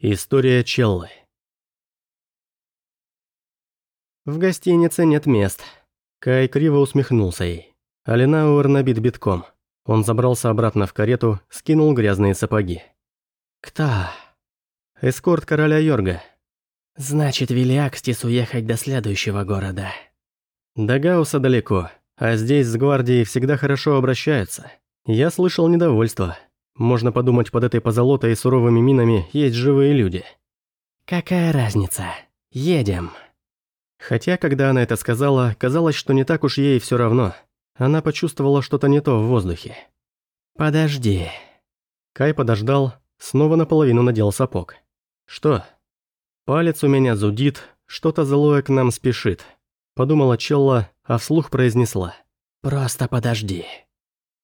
История Челлы. В гостинице нет мест. Кай криво усмехнулся ей. Алинауэр набит битком. Он забрался обратно в карету, скинул грязные сапоги. «Кто?» «Эскорт короля Йорга». «Значит, Велиакстис уехать до следующего города». «До Гауса далеко, а здесь с гвардией всегда хорошо обращаются. Я слышал недовольство. Можно подумать, под этой позолотой и суровыми минами есть живые люди. «Какая разница? Едем». Хотя, когда она это сказала, казалось, что не так уж ей все равно. Она почувствовала что-то не то в воздухе. «Подожди». Кай подождал, снова наполовину надел сапог. «Что?» «Палец у меня зудит, что-то злое к нам спешит», – подумала Челла, а вслух произнесла. «Просто подожди».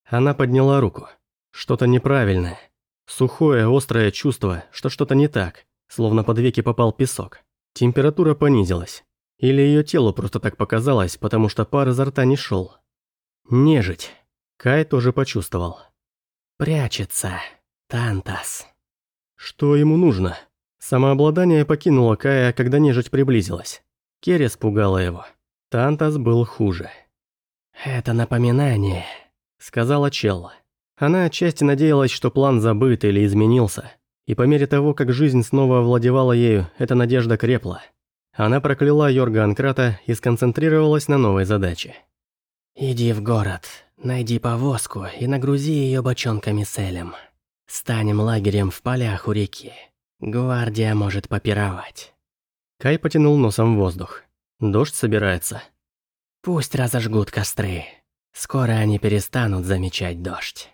Она подняла руку. Что-то неправильное. Сухое, острое чувство, что что-то не так, словно под веки попал песок. Температура понизилась. Или ее телу просто так показалось, потому что пар изо рта не шел. Нежить. Кай тоже почувствовал. Прячется. Тантас. Что ему нужно? Самообладание покинуло Кая, когда нежить приблизилась. Керес пугала его. Тантас был хуже. «Это напоминание», — сказала Челла. Она отчасти надеялась, что план забыт или изменился. И по мере того, как жизнь снова овладевала ею, эта надежда крепла. Она прокляла Йорга Анкрата и сконцентрировалась на новой задаче. «Иди в город, найди повозку и нагрузи ее бочонками с элем. Станем лагерем в полях у реки. Гвардия может попировать». Кай потянул носом в воздух. Дождь собирается. «Пусть разожгут костры. Скоро они перестанут замечать дождь».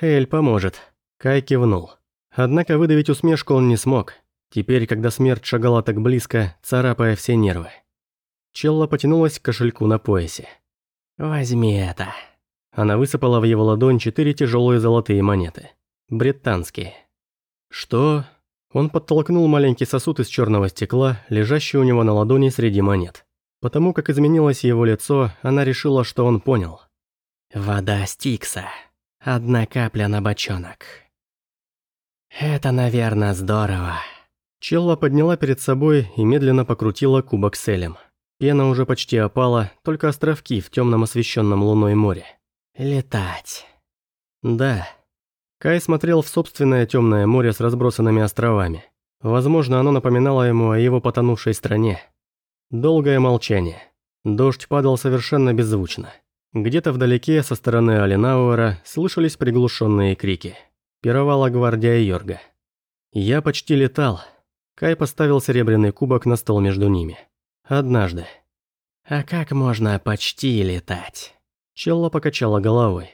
Эль поможет. Кай кивнул. Однако выдавить усмешку он не смог. Теперь, когда смерть шагала так близко, царапая все нервы. Челла потянулась к кошельку на поясе. «Возьми это». Она высыпала в его ладонь четыре тяжелые золотые монеты. Британские. «Что?» Он подтолкнул маленький сосуд из черного стекла, лежащий у него на ладони среди монет. Потому как изменилось его лицо, она решила, что он понял. «Вода Стикса», Одна капля на бочонок. Это, наверное, здорово. Челла подняла перед собой и медленно покрутила кубок с элем. Пена уже почти опала, только островки в темном освещенном луной море. Летать. Да. Кай смотрел в собственное темное море с разбросанными островами. Возможно, оно напоминало ему о его потонувшей стране. Долгое молчание. Дождь падал совершенно беззвучно. Где-то вдалеке, со стороны Алинауэра, слышались приглушенные крики. Пировала гвардия Йорга. Я почти летал. Кай поставил серебряный кубок на стол между ними. Однажды. А как можно почти летать? Челла покачала головой.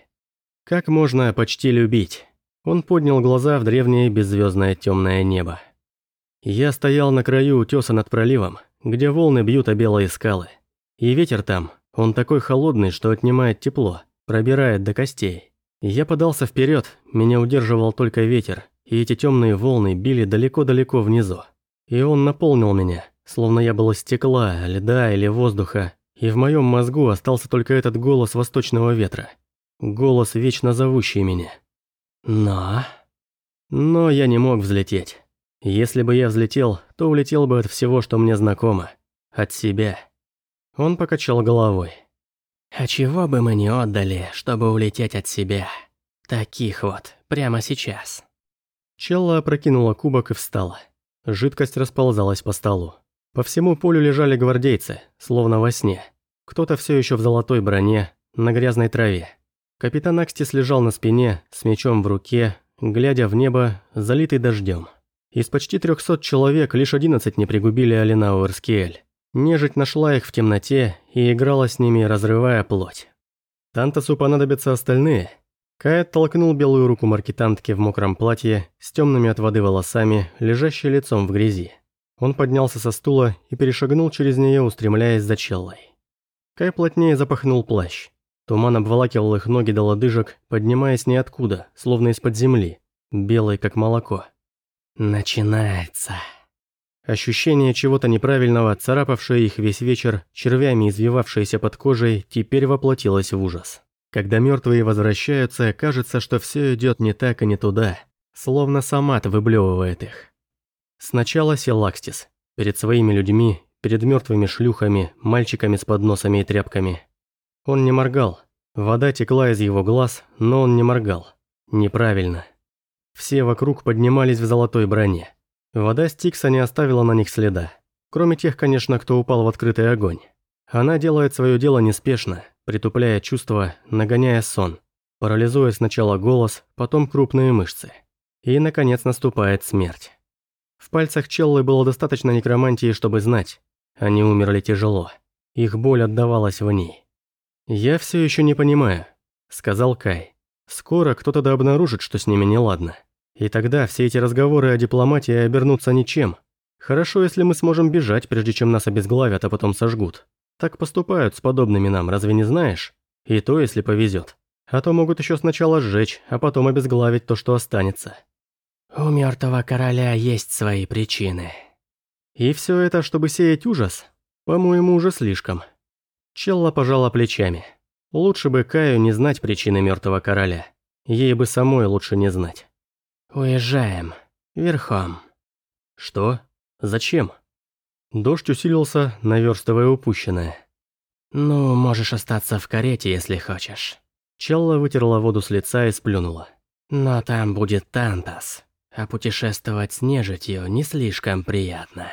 Как можно почти любить? Он поднял глаза в древнее беззвездное темное небо. Я стоял на краю утеса над проливом, где волны бьют о белые скалы. И ветер там, он такой холодный, что отнимает тепло, пробирает до костей. Я подался вперед, меня удерживал только ветер, и эти темные волны били далеко-далеко внизу. И он наполнил меня, словно я был из стекла, льда или воздуха, и в моем мозгу остался только этот голос восточного ветра. Голос, вечно зовущий меня. Но... Но я не мог взлететь. Если бы я взлетел, то улетел бы от всего, что мне знакомо. От себя. Он покачал головой. «А чего бы мы не отдали, чтобы улететь от себя? Таких вот, прямо сейчас». Челла опрокинула кубок и встала. Жидкость расползалась по столу. По всему полю лежали гвардейцы, словно во сне. Кто-то все еще в золотой броне, на грязной траве. Капитан Акстис лежал на спине, с мечом в руке, глядя в небо, залитый дождем. Из почти трехсот человек лишь одиннадцать не пригубили Алинауэрскиэль. Нежить нашла их в темноте и играла с ними, разрывая плоть. Тантасу понадобятся остальные. Кай толкнул белую руку маркетантки в мокром платье с темными от воды волосами, лежащей лицом в грязи. Он поднялся со стула и перешагнул через нее, устремляясь за челлой. Кай плотнее запахнул плащ. Туман обволакивал их ноги до лодыжек, поднимаясь ниоткуда, словно из-под земли, белый как молоко. «Начинается», Ощущение чего-то неправильного, царапавшее их весь вечер, червями извивавшееся под кожей, теперь воплотилось в ужас. Когда мертвые возвращаются, кажется, что все идет не так и не туда, словно Самат выблевывает их. Сначала сел Акстис. Перед своими людьми, перед мертвыми шлюхами, мальчиками с подносами и тряпками. Он не моргал. Вода текла из его глаз, но он не моргал. Неправильно. Все вокруг поднимались в золотой броне. Вода Стикса не оставила на них следа. Кроме тех, конечно, кто упал в открытый огонь. Она делает свое дело неспешно, притупляя чувства, нагоняя сон, парализуя сначала голос, потом крупные мышцы. И, наконец, наступает смерть. В пальцах Челлы было достаточно некромантии, чтобы знать. Они умерли тяжело. Их боль отдавалась в ней. «Я все еще не понимаю», — сказал Кай. «Скоро кто-то да обнаружит, что с ними неладно. И тогда все эти разговоры о дипломатии обернутся ничем. Хорошо, если мы сможем бежать, прежде чем нас обезглавят, а потом сожгут. Так поступают с подобными нам, разве не знаешь? И то, если повезет. А то могут еще сначала сжечь, а потом обезглавить то, что останется». У мертвого короля есть свои причины. И все это, чтобы сеять ужас? По-моему, уже слишком. Челла пожала плечами. Лучше бы Каю не знать причины мертвого короля. Ей бы самой лучше не знать. Уезжаем. Верхом. Что? Зачем? Дождь усилился, наверстывая упущенное. Ну, можешь остаться в карете, если хочешь. Челла вытерла воду с лица и сплюнула. Но там будет Тантас а путешествовать с нежитью не слишком приятно.